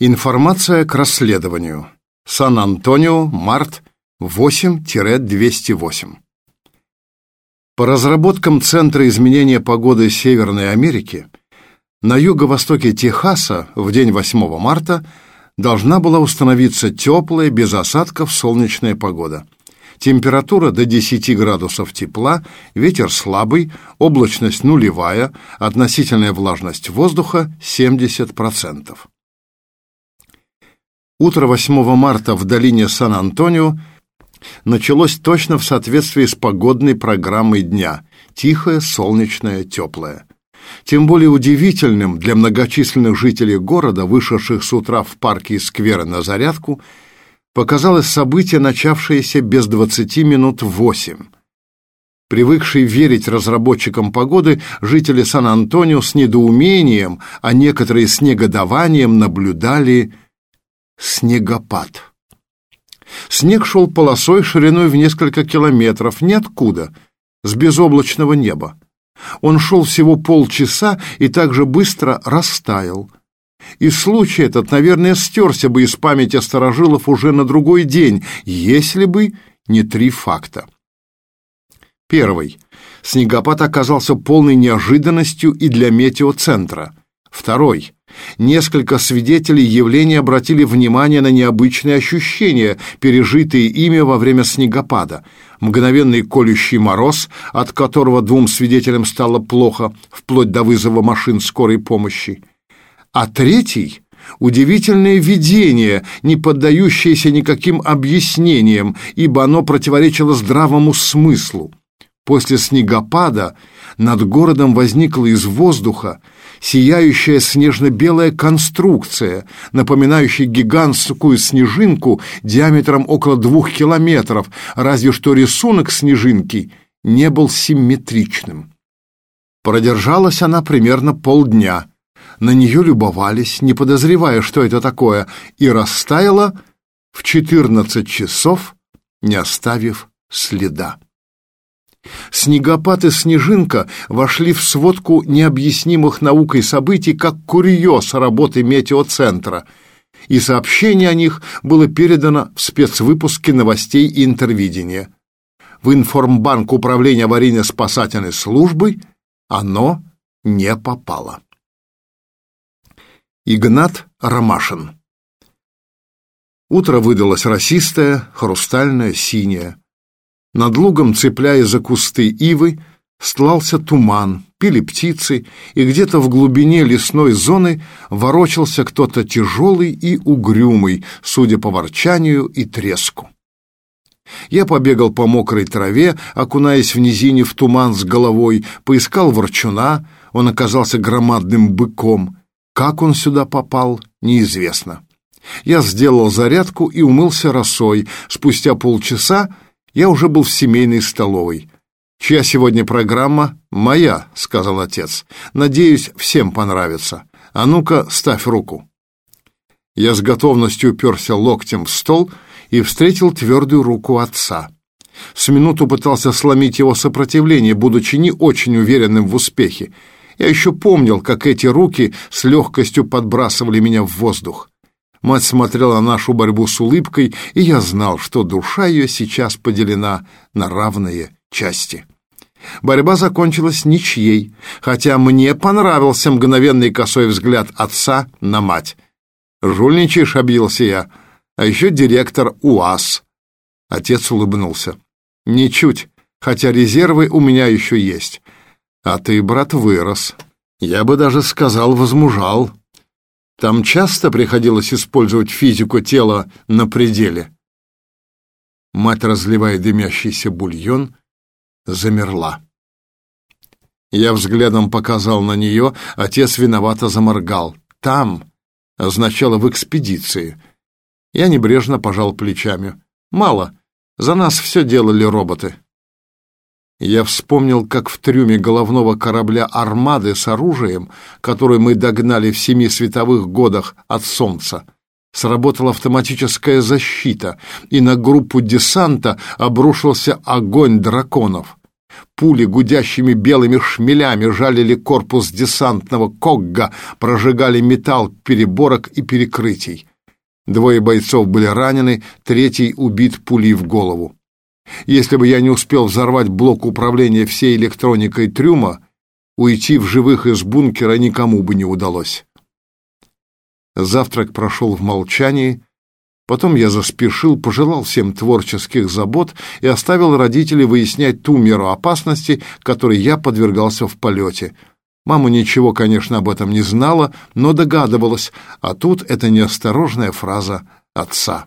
Информация к расследованию. Сан-Антонио, март 8-208. По разработкам Центра изменения погоды Северной Америки, на юго-востоке Техаса в день 8 марта должна была установиться теплая, без осадков, солнечная погода. Температура до 10 градусов тепла, ветер слабый, облачность нулевая, относительная влажность воздуха 70%. Утро 8 марта в долине Сан-Антонио началось точно в соответствии с погодной программой дня. Тихое, солнечное, теплое. Тем более удивительным для многочисленных жителей города, вышедших с утра в парки и скверы на зарядку, показалось событие, начавшееся без 20 минут восемь. Привыкшие верить разработчикам погоды, жители Сан-Антонио с недоумением, а некоторые с негодованием наблюдали снегопад. Снег шел полосой шириной в несколько километров, ниоткуда, с безоблачного неба. Он шел всего полчаса и так же быстро растаял. И случай этот, наверное, стерся бы из памяти старожилов уже на другой день, если бы не три факта. Первый. Снегопад оказался полной неожиданностью и для метеоцентра. Второй. Несколько свидетелей явления обратили внимание на необычные ощущения, пережитые ими во время снегопада. Мгновенный колющий мороз, от которого двум свидетелям стало плохо, вплоть до вызова машин скорой помощи. А третий — удивительное видение, не поддающееся никаким объяснениям, ибо оно противоречило здравому смыслу. После снегопада над городом возникла из воздуха сияющая снежно-белая конструкция, напоминающая гигантскую снежинку диаметром около двух километров, разве что рисунок снежинки не был симметричным. Продержалась она примерно полдня. На нее любовались, не подозревая, что это такое, и растаяла в 14 часов, не оставив следа. Снегопад и снежинка вошли в сводку необъяснимых наукой событий как курьез работы метеоцентра, и сообщение о них было передано в спецвыпуске новостей и интервидения. В информбанк управления аварийно-спасательной службы оно не попало. Игнат Ромашин Утро выдалось росистое, хрустальное, синее. Над лугом, цепляясь за кусты ивы, стлался туман, пили птицы, и где-то в глубине лесной зоны ворочался кто-то тяжелый и угрюмый, судя по ворчанию и треску. Я побегал по мокрой траве, окунаясь в низине в туман с головой, поискал ворчуна, он оказался громадным быком. Как он сюда попал, неизвестно. Я сделал зарядку и умылся росой. Спустя полчаса я уже был в семейной столовой. «Чья сегодня программа?» «Моя», — сказал отец. «Надеюсь, всем понравится. А ну-ка, ставь руку». Я с готовностью уперся локтем в стол и встретил твердую руку отца. С минуту пытался сломить его сопротивление, будучи не очень уверенным в успехе. Я еще помнил, как эти руки с легкостью подбрасывали меня в воздух. Мать смотрела на нашу борьбу с улыбкой, и я знал, что душа ее сейчас поделена на равные части. Борьба закончилась ничьей, хотя мне понравился мгновенный косой взгляд отца на мать. «Жульничаешь?» — объявился я. «А еще директор УАЗ». Отец улыбнулся. «Ничуть, хотя резервы у меня еще есть. А ты, брат, вырос. Я бы даже сказал, возмужал. Там часто приходилось использовать физику тела на пределе. Мать, разливая дымящийся бульон, замерла. Я взглядом показал на нее, отец виновато заморгал. «Там» означало «в экспедиции». Я небрежно пожал плечами. «Мало. За нас все делали роботы». Я вспомнил, как в трюме головного корабля «Армады» с оружием, который мы догнали в семи световых годах от Солнца, сработала автоматическая защита, и на группу десанта обрушился огонь драконов. Пули гудящими белыми шмелями жалили корпус десантного когга, прожигали металл переборок и перекрытий. Двое бойцов были ранены, третий убит пулей в голову. Если бы я не успел взорвать блок управления всей электроникой трюма, уйти в живых из бункера никому бы не удалось. Завтрак прошел в молчании, потом я заспешил, пожелал всем творческих забот и оставил родителей выяснять ту меру опасности, которой я подвергался в полете. Мама ничего, конечно, об этом не знала, но догадывалась, а тут это неосторожная фраза отца.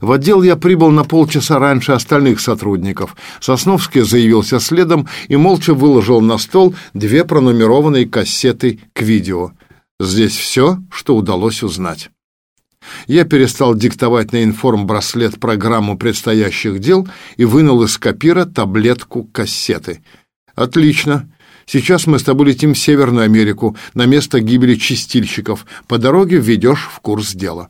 В отдел я прибыл на полчаса раньше остальных сотрудников. Сосновский заявился следом и молча выложил на стол две пронумерованные кассеты к видео. Здесь все, что удалось узнать. Я перестал диктовать на информ-браслет программу предстоящих дел и вынул из копира таблетку кассеты. «Отлично. Сейчас мы с тобой летим в Северную Америку, на место гибели чистильщиков. По дороге введешь в курс дела».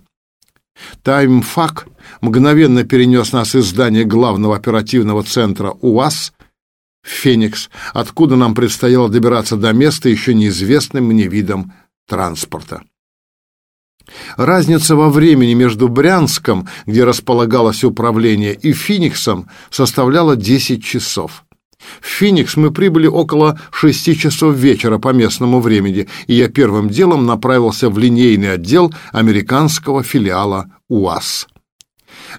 Таймфак мгновенно перенес нас из здания главного оперативного центра УАЗ в Феникс, откуда нам предстояло добираться до места еще неизвестным мне видом транспорта. Разница во времени между Брянском, где располагалось управление, и Фениксом составляла 10 часов. В Феникс мы прибыли около шести часов вечера по местному времени, и я первым делом направился в линейный отдел американского филиала УАЗ.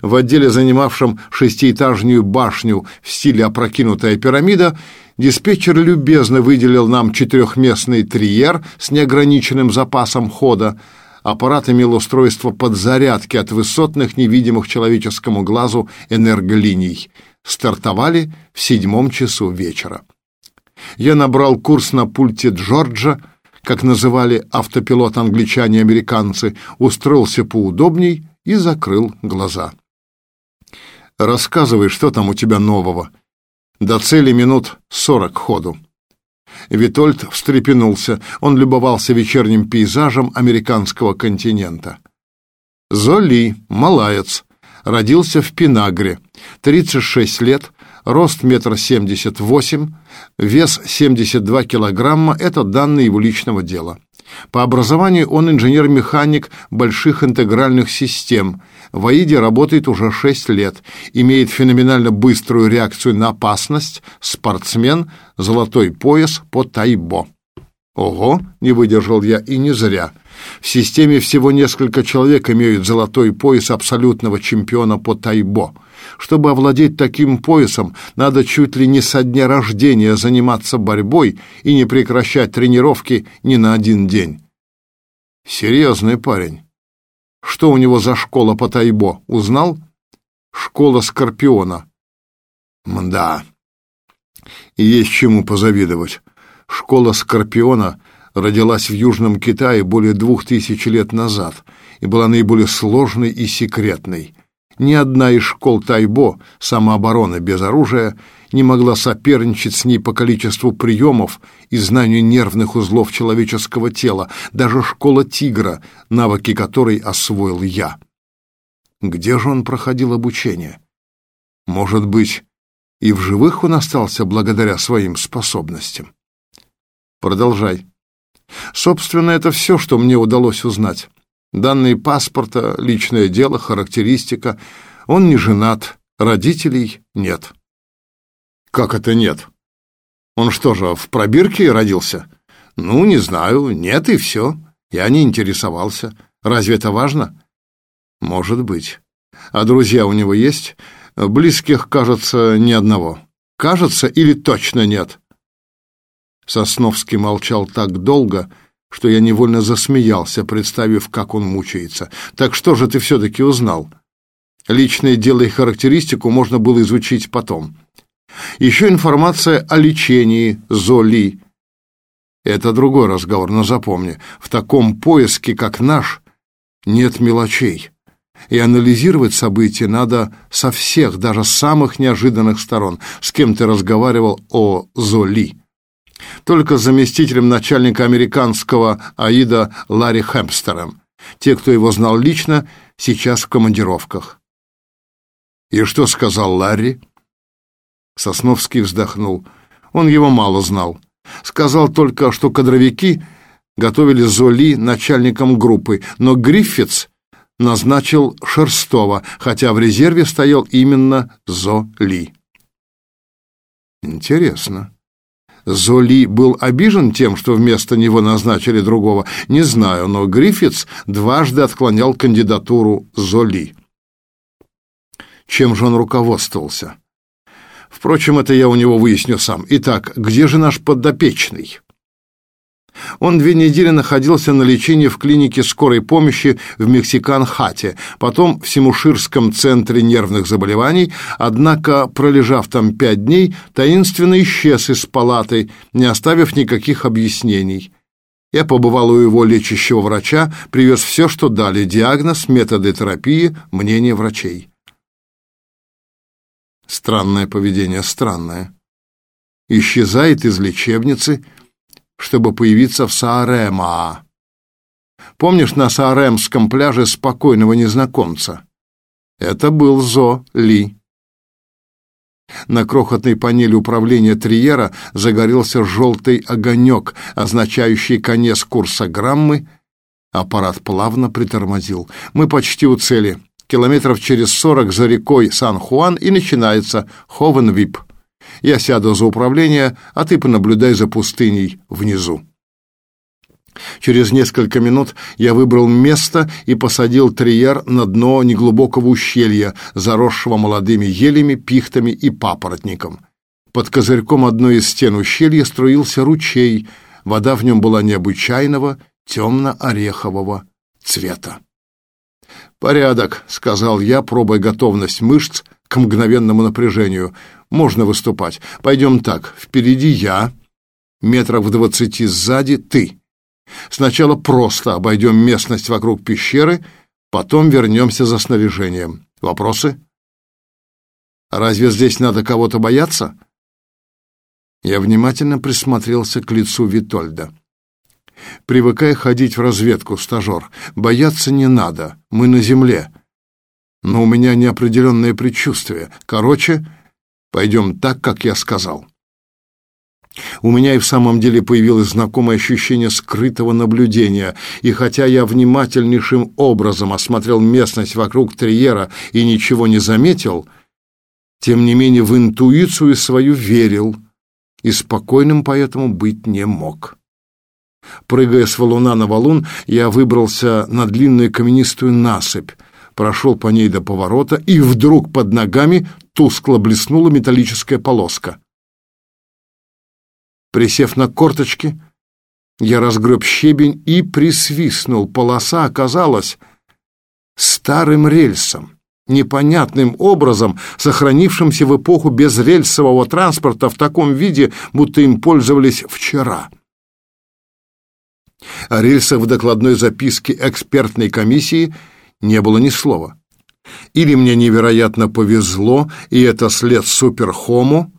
В отделе, занимавшем шестиэтажную башню в стиле опрокинутая пирамида, диспетчер любезно выделил нам четырехместный триер с неограниченным запасом хода. Аппарат имел устройство подзарядки от высотных, невидимых человеческому глазу энерголиний – стартовали в седьмом часу вечера. Я набрал курс на пульте Джорджа, как называли автопилот англичане-американцы, устроился поудобней и закрыл глаза. «Рассказывай, что там у тебя нового?» До цели минут сорок ходу. Витольд встрепенулся. Он любовался вечерним пейзажем американского континента. Золи, малаец, родился в Пинагре, 36 лет, рост метр семьдесят восемь, вес 72 килограмма – это данные его личного дела. По образованию он инженер-механик больших интегральных систем. В АИДе работает уже 6 лет, имеет феноменально быструю реакцию на опасность, спортсмен, золотой пояс по тайбо. Ого, не выдержал я и не зря. В системе всего несколько человек имеют золотой пояс абсолютного чемпиона по тайбо. Чтобы овладеть таким поясом, надо чуть ли не со дня рождения заниматься борьбой и не прекращать тренировки ни на один день. Серьезный парень. Что у него за школа по тайбо, узнал? Школа Скорпиона. Мда. Есть чему позавидовать. Школа Скорпиона родилась в Южном Китае более двух тысяч лет назад и была наиболее сложной и секретной. Ни одна из школ Тайбо, самообороны без оружия, не могла соперничать с ней по количеству приемов и знанию нервных узлов человеческого тела, даже школа Тигра, навыки которой освоил я. Где же он проходил обучение? Может быть, и в живых он остался благодаря своим способностям? Продолжай. Собственно, это все, что мне удалось узнать. Данные паспорта, личное дело, характеристика. Он не женат, родителей нет. Как это нет? Он что же, в пробирке родился? Ну, не знаю, нет и все. Я не интересовался. Разве это важно? Может быть. А друзья у него есть? Близких, кажется, ни одного. Кажется или точно нет? Сосновский молчал так долго, что я невольно засмеялся, представив, как он мучается. «Так что же ты все-таки узнал?» Личное дело и характеристику можно было изучить потом. Еще информация о лечении Золи. Это другой разговор, но запомни, в таком поиске, как наш, нет мелочей. И анализировать события надо со всех, даже самых неожиданных сторон. С кем ты разговаривал о Золи? Только заместителем начальника американского АИДа Ларри Хэмпстером. Те, кто его знал лично, сейчас в командировках. И что сказал Ларри? Сосновский вздохнул. Он его мало знал. Сказал только, что кадровики готовили Золи начальником группы, но Гриффитс назначил Шерстова, хотя в резерве стоял именно Золи. Интересно. Золи был обижен тем, что вместо него назначили другого, не знаю, но Гриффитс дважды отклонял кандидатуру Золи. Чем же он руководствовался? Впрочем, это я у него выясню сам. Итак, где же наш подопечный? Он две недели находился на лечении в клинике скорой помощи в Мексикан-Хате, потом в Симуширском центре нервных заболеваний, однако, пролежав там пять дней, таинственно исчез из палаты, не оставив никаких объяснений. Я побывал у его лечащего врача, привез все, что дали, диагноз, методы терапии, мнение врачей. Странное поведение, странное. Исчезает из лечебницы, чтобы появиться в Саарема. Помнишь на Сааремском пляже спокойного незнакомца? Это был Зо Ли. На крохотной панели управления Триера загорелся желтый огонек, означающий конец курса граммы. Аппарат плавно притормозил. Мы почти у цели километров через сорок за рекой Сан-Хуан и начинается Ховен-Вип. Я сяду за управление, а ты понаблюдай за пустыней внизу. Через несколько минут я выбрал место и посадил триер на дно неглубокого ущелья, заросшего молодыми елями, пихтами и папоротником. Под козырьком одной из стен ущелья струился ручей, вода в нем была необычайного темно-орехового цвета. «Порядок», — сказал я, пробуя готовность мышц к мгновенному напряжению. «Можно выступать. Пойдем так. Впереди я, метров в двадцати сзади ты. Сначала просто обойдем местность вокруг пещеры, потом вернемся за снаряжением. Вопросы? Разве здесь надо кого-то бояться?» Я внимательно присмотрелся к лицу Витольда. Привыкай ходить в разведку, стажер. Бояться не надо, мы на земле. Но у меня неопределенное предчувствие. Короче, пойдем так, как я сказал. У меня и в самом деле появилось знакомое ощущение скрытого наблюдения, и хотя я внимательнейшим образом осмотрел местность вокруг Триера и ничего не заметил, тем не менее в интуицию свою верил и спокойным поэтому быть не мог. Прыгая с валуна на валун, я выбрался на длинную каменистую насыпь, прошел по ней до поворота, и вдруг под ногами тускло блеснула металлическая полоска. Присев на корточки, я разгреб щебень и присвистнул. Полоса оказалась старым рельсом, непонятным образом сохранившимся в эпоху безрельсового транспорта в таком виде, будто им пользовались вчера. О рельсах в докладной записке экспертной комиссии не было ни слова. Или мне невероятно повезло, и это след суперхому,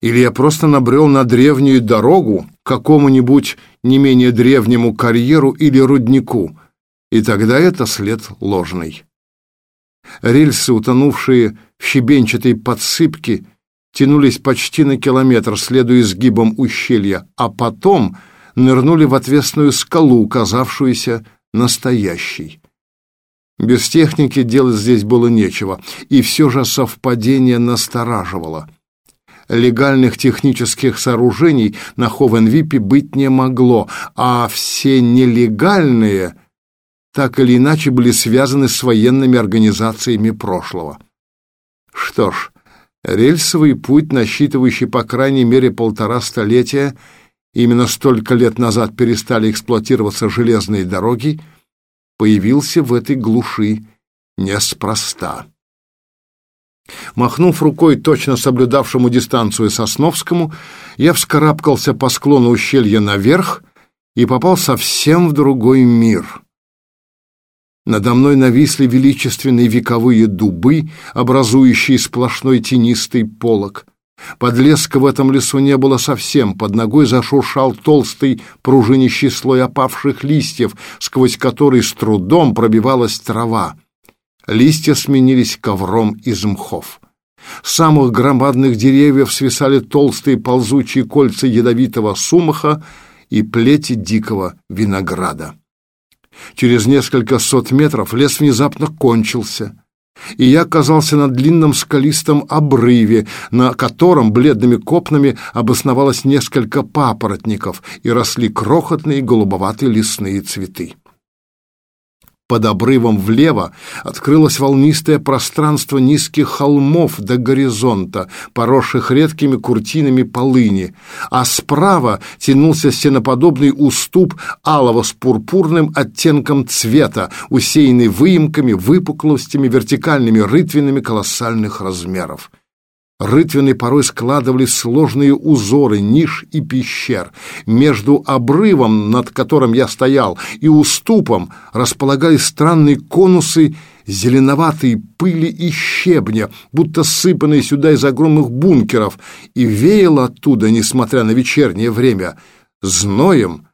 или я просто набрел на древнюю дорогу к какому-нибудь не менее древнему карьеру или руднику, и тогда это след ложный. Рельсы, утонувшие в щебенчатой подсыпке, тянулись почти на километр, следуя изгибам ущелья, а потом — нырнули в отвесную скалу, казавшуюся настоящей. Без техники делать здесь было нечего, и все же совпадение настораживало. Легальных технических сооружений на Ховенвипе быть не могло, а все нелегальные так или иначе были связаны с военными организациями прошлого. Что ж, рельсовый путь, насчитывающий по крайней мере полтора столетия, именно столько лет назад перестали эксплуатироваться железные дороги, появился в этой глуши неспроста. Махнув рукой точно соблюдавшему дистанцию Сосновскому, я вскарабкался по склону ущелья наверх и попал совсем в другой мир. Надо мной нависли величественные вековые дубы, образующие сплошной тенистый полог — Подлеска в этом лесу не было совсем, под ногой зашуршал толстый пружинищий слой опавших листьев, сквозь который с трудом пробивалась трава. Листья сменились ковром из мхов. С самых громадных деревьев свисали толстые ползучие кольца ядовитого сумаха и плети дикого винограда. Через несколько сот метров лес внезапно кончился, и я оказался на длинном скалистом обрыве, на котором бледными копнами обосновалось несколько папоротников и росли крохотные голубоватые лесные цветы. Под обрывом влево открылось волнистое пространство низких холмов до горизонта, поросших редкими куртинами полыни, а справа тянулся стеноподобный уступ алого с пурпурным оттенком цвета, усеянный выемками, выпуклостями, вертикальными рытвинами колоссальных размеров. Рытвины порой складывали сложные узоры ниш и пещер. Между обрывом, над которым я стоял, и уступом располагались странные конусы зеленоватой пыли и щебня, будто сыпанные сюда из огромных бункеров, и веяло оттуда, несмотря на вечернее время, зноем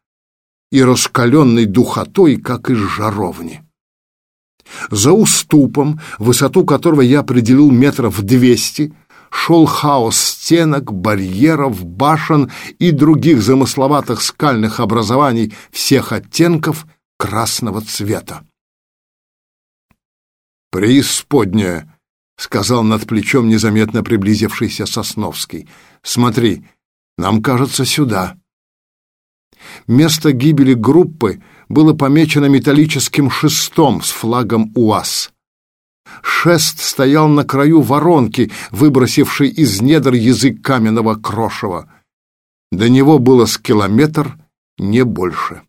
и раскаленной духотой, как из жаровни. За уступом, высоту которого я определил метров двести, шел хаос стенок, барьеров, башен и других замысловатых скальных образований всех оттенков красного цвета. «Преисподняя», — сказал над плечом незаметно приблизившийся Сосновский. «Смотри, нам кажется сюда». Место гибели группы было помечено металлическим шестом с флагом УАЗ. Шест стоял на краю воронки, выбросившей из недр язык каменного крошева. До него было с километр, не больше.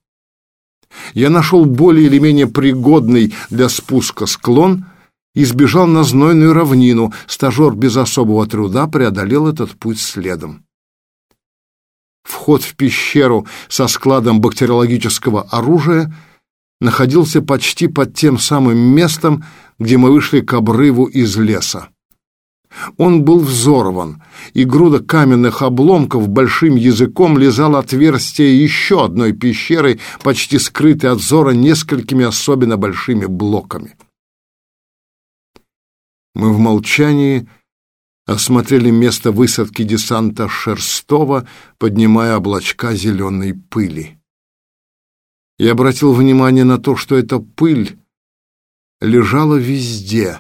Я нашел более или менее пригодный для спуска склон и сбежал на знойную равнину. Стажер без особого труда преодолел этот путь следом. Вход в пещеру со складом бактериологического оружия находился почти под тем самым местом, где мы вышли к обрыву из леса. Он был взорван, и груда каменных обломков большим языком лизал отверстие еще одной пещеры, почти скрытой от взора несколькими особенно большими блоками. Мы в молчании осмотрели место высадки десанта Шерстова, поднимая облачка зеленой пыли. Я обратил внимание на то, что эта пыль лежала везде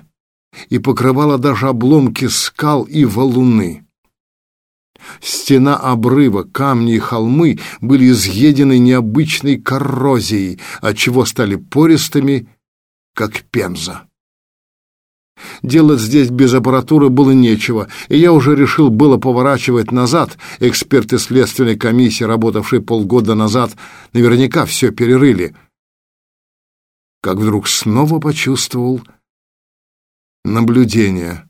и покрывала даже обломки скал и валуны. Стена обрыва, камни и холмы были изъедены необычной коррозией, отчего стали пористыми, как пемза. Делать здесь без аппаратуры было нечего, и я уже решил было поворачивать назад. Эксперты следственной комиссии, работавшие полгода назад, наверняка все перерыли. Как вдруг снова почувствовал наблюдение.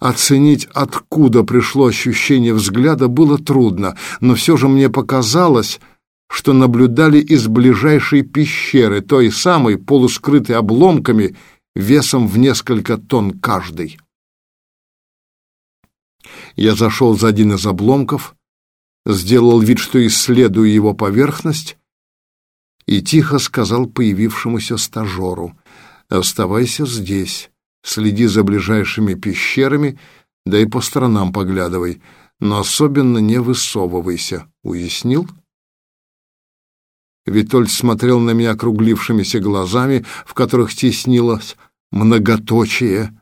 Оценить, откуда пришло ощущение взгляда, было трудно, но все же мне показалось, что наблюдали из ближайшей пещеры, той самой, полускрытой обломками, весом в несколько тонн каждый. Я зашел за один из обломков, сделал вид, что исследую его поверхность, и тихо сказал появившемуся стажеру, «Оставайся здесь, следи за ближайшими пещерами, да и по сторонам поглядывай, но особенно не высовывайся. Уяснил?» Витольд смотрел на меня округлившимися глазами, в которых теснилось многоточие,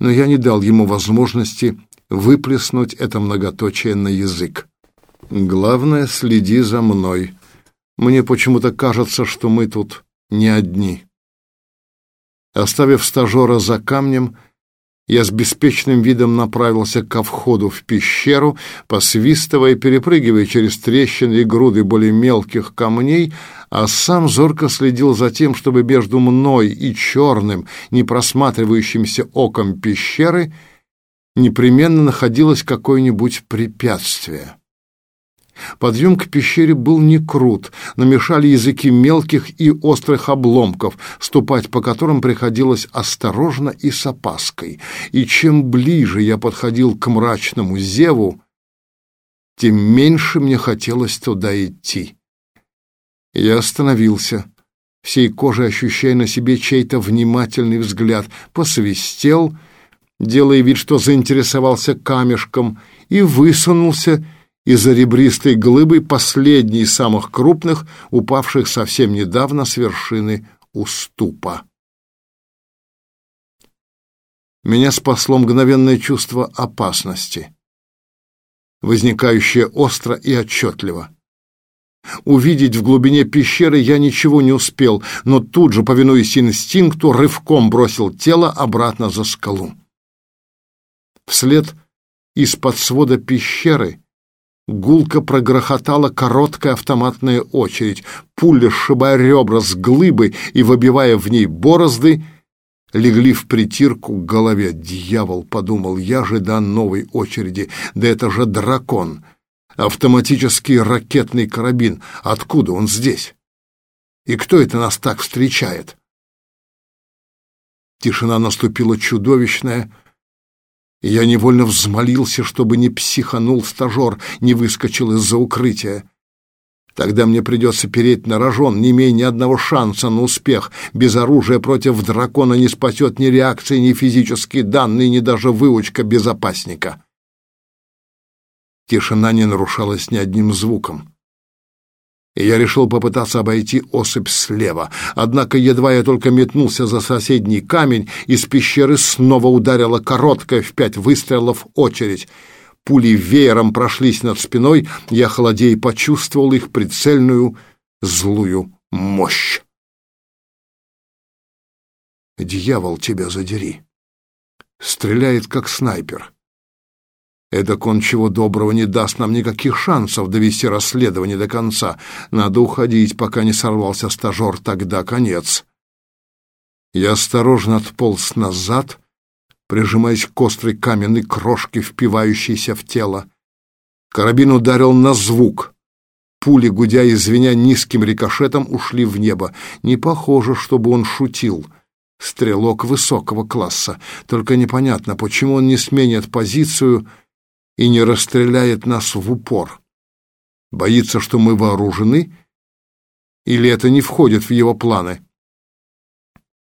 но я не дал ему возможности выплеснуть это многоточие на язык. «Главное, следи за мной. Мне почему-то кажется, что мы тут не одни». Оставив стажера за камнем, я с беспечным видом направился ко входу в пещеру, посвистывая и перепрыгивая через трещины и груды более мелких камней, а сам зорко следил за тем, чтобы между мной и черным, непросматривающимся оком пещеры непременно находилось какое-нибудь препятствие. Подъем к пещере был не крут, но мешали языки мелких и острых обломков, ступать по которым приходилось осторожно и с опаской. И чем ближе я подходил к мрачному зеву, тем меньше мне хотелось туда идти. Я остановился, всей кожей ощущая на себе чей-то внимательный взгляд, посвистел делая вид, что заинтересовался камешком, и высунулся из-за ребристой глыбы последней из самых крупных, упавших совсем недавно с вершины уступа. Меня спасло мгновенное чувство опасности, возникающее остро и отчетливо. Увидеть в глубине пещеры я ничего не успел, но тут же, повинуясь инстинкту, рывком бросил тело обратно за скалу. Вслед из-под свода пещеры гулко прогрохотала короткая автоматная очередь. Пуля, сшибая ребра с глыбы и выбивая в ней борозды, легли в притирку к голове. «Дьявол!» — подумал я, ожидая новой очереди. «Да это же дракон!» автоматический ракетный карабин. Откуда он здесь? И кто это нас так встречает? Тишина наступила чудовищная, я невольно взмолился, чтобы не психанул стажер, не выскочил из-за укрытия. Тогда мне придется переть на рожон, не имея ни одного шанса на успех. Без оружия против дракона не спасет ни реакция, ни физические данные, ни даже выучка безопасника. Тишина не нарушалась ни одним звуком. И я решил попытаться обойти осыпь слева. Однако едва я только метнулся за соседний камень, из пещеры снова ударила короткая в пять выстрелов очередь. Пули веером прошлись над спиной, я холодей почувствовал их прицельную злую мощь. «Дьявол тебя задери!» Стреляет, как снайпер. Эдак он чего доброго не даст нам никаких шансов довести расследование до конца. Надо уходить, пока не сорвался стажер, тогда конец. Я осторожно отполз назад, прижимаясь к острой каменной крошке, впивающейся в тело. Карабин ударил на звук. Пули, гудя и звеня низким рикошетом, ушли в небо. Не похоже, чтобы он шутил. Стрелок высокого класса. Только непонятно, почему он не сменит позицию и не расстреляет нас в упор? Боится, что мы вооружены? Или это не входит в его планы?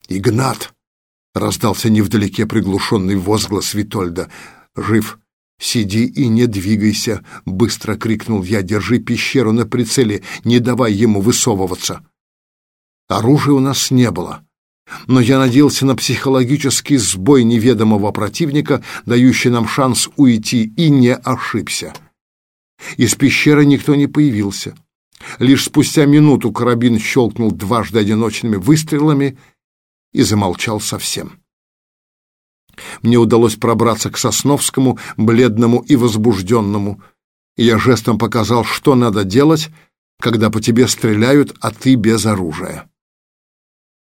«Игнат!» — раздался невдалеке приглушенный возглас Витольда. «Жив! Сиди и не двигайся!» — быстро крикнул я. «Держи пещеру на прицеле, не давай ему высовываться!» Оружия у нас не было но я надеялся на психологический сбой неведомого противника, дающий нам шанс уйти, и не ошибся. Из пещеры никто не появился. Лишь спустя минуту карабин щелкнул дважды одиночными выстрелами и замолчал совсем. Мне удалось пробраться к Сосновскому, бледному и возбужденному. Я жестом показал, что надо делать, когда по тебе стреляют, а ты без оружия.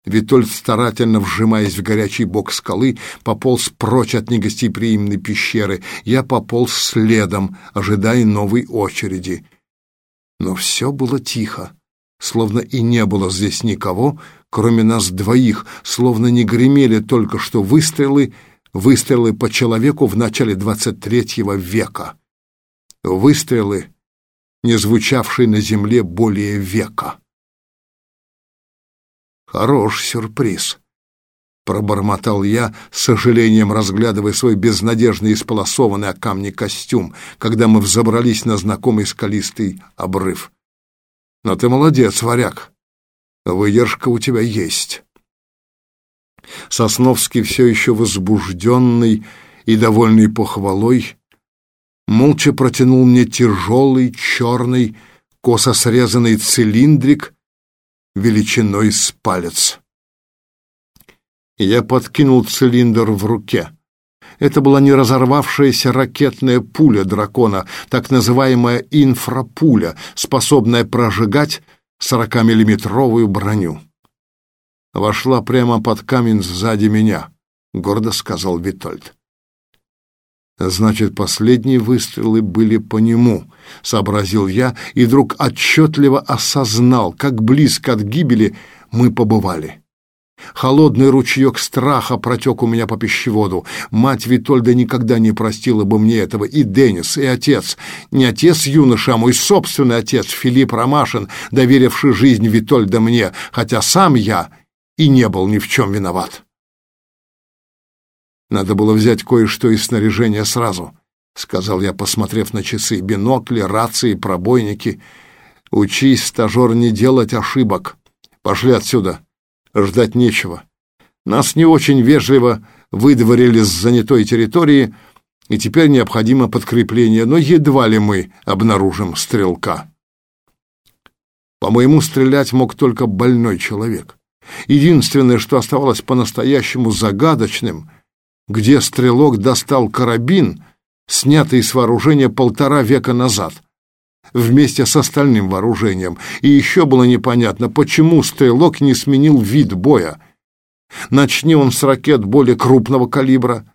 Витольд, старательно вжимаясь в горячий бок скалы, пополз прочь от негостеприимной пещеры. Я пополз следом, ожидая новой очереди. Но все было тихо, словно и не было здесь никого, кроме нас двоих, словно не гремели только что выстрелы, выстрелы по человеку в начале двадцать третьего века. Выстрелы, не звучавшие на земле более века. Хорош сюрприз. Пробормотал я, с сожалением разглядывая свой безнадежно исполосованный о камни костюм, когда мы взобрались на знакомый скалистый обрыв. Но ты молодец, варяг. Выдержка у тебя есть. Сосновский, все еще возбужденный и довольный похвалой, молча протянул мне тяжелый, черный, косо срезанный цилиндрик величиной с палец. Я подкинул цилиндр в руке. Это была не разорвавшаяся ракетная пуля дракона, так называемая инфрапуля, способная прожигать 40-миллиметровую броню. Вошла прямо под камень сзади меня, гордо сказал Витольд. Значит, последние выстрелы были по нему, сообразил я и вдруг отчетливо осознал, как близко от гибели мы побывали. Холодный ручеек страха протек у меня по пищеводу. Мать Витольда никогда не простила бы мне этого. И Денис, и отец. Не отец юноша, а мой собственный отец, Филипп Ромашин, доверивший жизнь Витольда мне, хотя сам я и не был ни в чем виноват. Надо было взять кое-что из снаряжения сразу, сказал я, посмотрев на часы, бинокли, рации, пробойники. Учись, стажер, не делать ошибок. Пошли отсюда. Ждать нечего. Нас не очень вежливо выдворили с занятой территории, и теперь необходимо подкрепление, но едва ли мы обнаружим стрелка. По-моему, стрелять мог только больной человек. Единственное, что оставалось по-настоящему загадочным, где стрелок достал карабин, снятый с вооружения полтора века назад, вместе с остальным вооружением. И еще было непонятно, почему стрелок не сменил вид боя. Начни он с ракет более крупного калибра,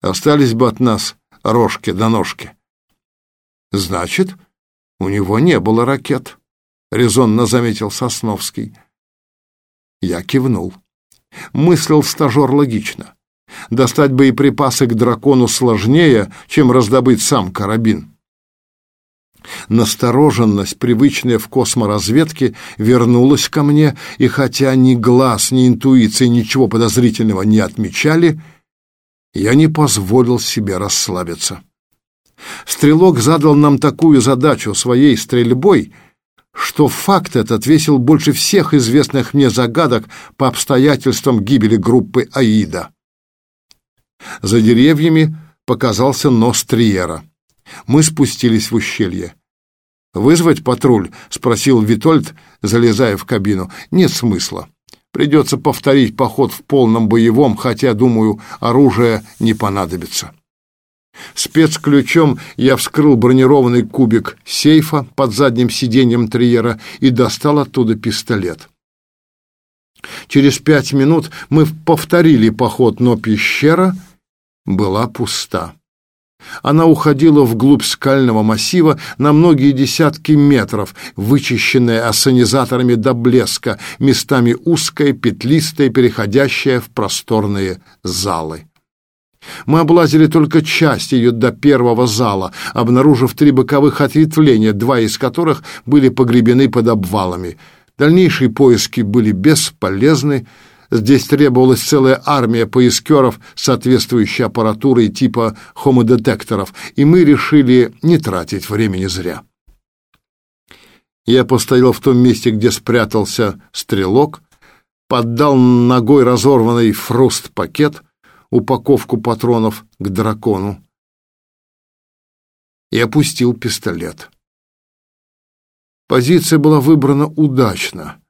остались бы от нас рожки до ножки. Значит, у него не было ракет, резонно заметил Сосновский. Я кивнул. Мыслил стажер логично. Достать боеприпасы к дракону сложнее, чем раздобыть сам карабин. Настороженность, привычная в косморазведке, вернулась ко мне, и хотя ни глаз, ни интуиция ничего подозрительного не отмечали, я не позволил себе расслабиться. Стрелок задал нам такую задачу своей стрельбой, что факт этот весил больше всех известных мне загадок по обстоятельствам гибели группы Аида. За деревьями показался нос Триера. Мы спустились в ущелье. «Вызвать патруль?» — спросил Витольд, залезая в кабину. «Нет смысла. Придется повторить поход в полном боевом, хотя, думаю, оружие не понадобится». Спецключом я вскрыл бронированный кубик сейфа под задним сиденьем Триера и достал оттуда пистолет. Через пять минут мы повторили поход, но пещера была пуста. Она уходила вглубь скального массива на многие десятки метров, вычищенная ассанизаторами до блеска, местами узкая, петлистая, переходящая в просторные залы. Мы облазили только часть ее до первого зала, обнаружив три боковых ответвления, два из которых были погребены под обвалами. Дальнейшие поиски были бесполезны, Здесь требовалась целая армия поискеров соответствующей аппаратурой типа хомодетекторов, и мы решили не тратить времени зря. Я постоял в том месте, где спрятался стрелок, поддал ногой разорванный фруст-пакет, упаковку патронов к дракону и опустил пистолет. Позиция была выбрана удачно.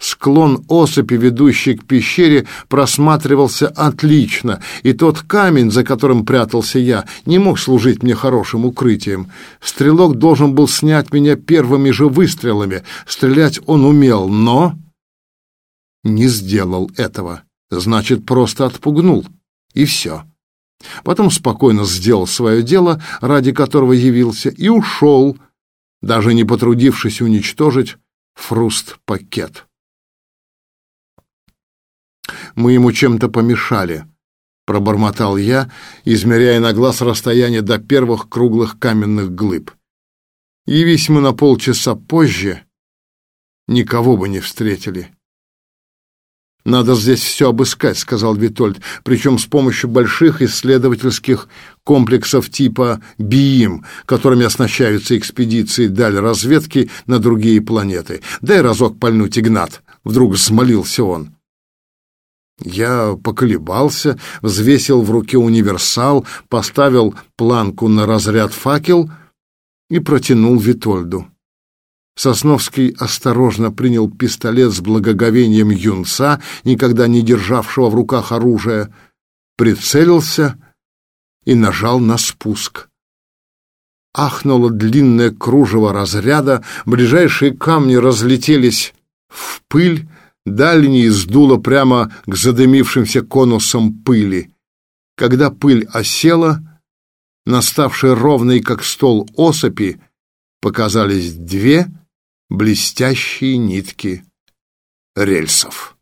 Склон осыпи, ведущий к пещере, просматривался отлично, и тот камень, за которым прятался я, не мог служить мне хорошим укрытием. Стрелок должен был снять меня первыми же выстрелами. Стрелять он умел, но не сделал этого. Значит, просто отпугнул. И все. Потом спокойно сделал свое дело, ради которого явился, и ушел, даже не потрудившись уничтожить фруст-пакет. Мы ему чем-то помешали, пробормотал я, измеряя на глаз расстояние до первых круглых каменных глыб. Явись мы на полчаса позже, никого бы не встретили. «Надо здесь все обыскать», — сказал Витольд, «причем с помощью больших исследовательских комплексов типа БИИМ, которыми оснащаются экспедиции даль разведки на другие планеты. Дай разок пальнуть, Игнат», — вдруг взмолился он. Я поколебался, взвесил в руке универсал, поставил планку на разряд факел и протянул Витольду. Сосновский осторожно принял пистолет с благоговением юнца, никогда не державшего в руках оружие, прицелился и нажал на спуск. Ахнуло длинное кружево разряда, ближайшие камни разлетелись в пыль, дальний сдуло прямо к задымившимся конусам пыли. Когда пыль осела, наставшие ровной, как стол осыпи, показались две блестящие нитки рельсов.